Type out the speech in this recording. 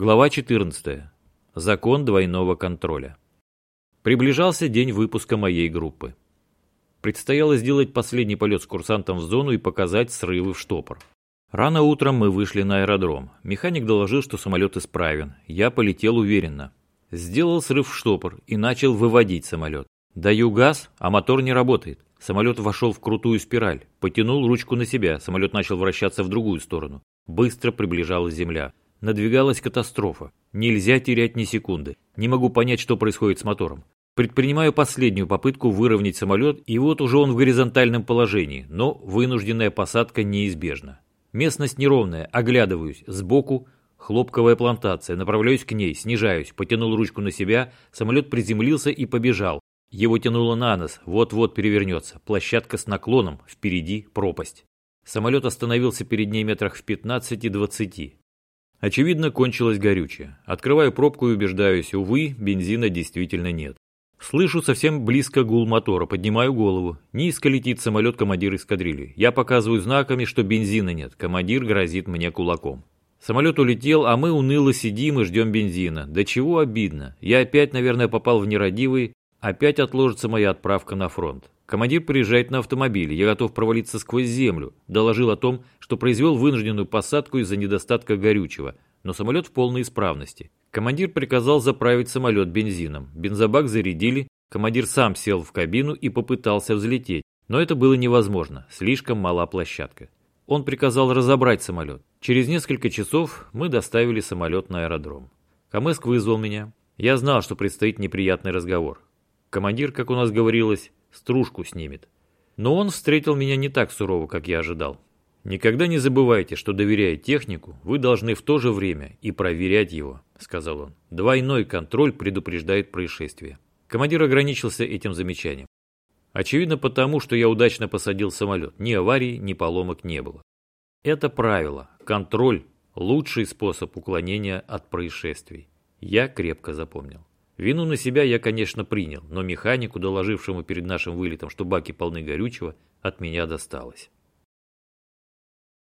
Глава 14. Закон двойного контроля. Приближался день выпуска моей группы. Предстояло сделать последний полет с курсантом в зону и показать срывы в штопор. Рано утром мы вышли на аэродром. Механик доложил, что самолет исправен. Я полетел уверенно. Сделал срыв в штопор и начал выводить самолет. Даю газ, а мотор не работает. Самолет вошел в крутую спираль. Потянул ручку на себя. Самолет начал вращаться в другую сторону. Быстро приближалась земля. Надвигалась катастрофа. Нельзя терять ни секунды. Не могу понять, что происходит с мотором. Предпринимаю последнюю попытку выровнять самолет, и вот уже он в горизонтальном положении, но вынужденная посадка неизбежна. Местность неровная, оглядываюсь, сбоку хлопковая плантация, направляюсь к ней, снижаюсь, потянул ручку на себя, самолет приземлился и побежал. Его тянуло на нос, вот-вот перевернется, площадка с наклоном, впереди пропасть. Самолет остановился перед ней метрах в 15-20. Очевидно, кончилось горючее. Открываю пробку и убеждаюсь, увы, бензина действительно нет. Слышу совсем близко гул мотора, поднимаю голову. Низко летит самолет командир эскадрильи. Я показываю знаками, что бензина нет. Командир грозит мне кулаком. Самолет улетел, а мы уныло сидим и ждем бензина. Да чего обидно. Я опять, наверное, попал в нерадивый. Опять отложится моя отправка на фронт. Командир приезжает на автомобиле, я готов провалиться сквозь землю. Доложил о том, что произвел вынужденную посадку из-за недостатка горючего, но самолет в полной исправности. Командир приказал заправить самолет бензином. Бензобак зарядили, командир сам сел в кабину и попытался взлететь, но это было невозможно, слишком мала площадка. Он приказал разобрать самолет. Через несколько часов мы доставили самолет на аэродром. Камыск вызвал меня. Я знал, что предстоит неприятный разговор. Командир, как у нас говорилось, стружку снимет. Но он встретил меня не так сурово, как я ожидал. «Никогда не забывайте, что, доверяя технику, вы должны в то же время и проверять его», — сказал он. «Двойной контроль предупреждает происшествие». Командир ограничился этим замечанием. Очевидно потому, что я удачно посадил самолет. Ни аварии, ни поломок не было. Это правило. Контроль – лучший способ уклонения от происшествий. Я крепко запомнил. Вину на себя я, конечно, принял, но механику, доложившему перед нашим вылетом, что баки полны горючего, от меня досталось.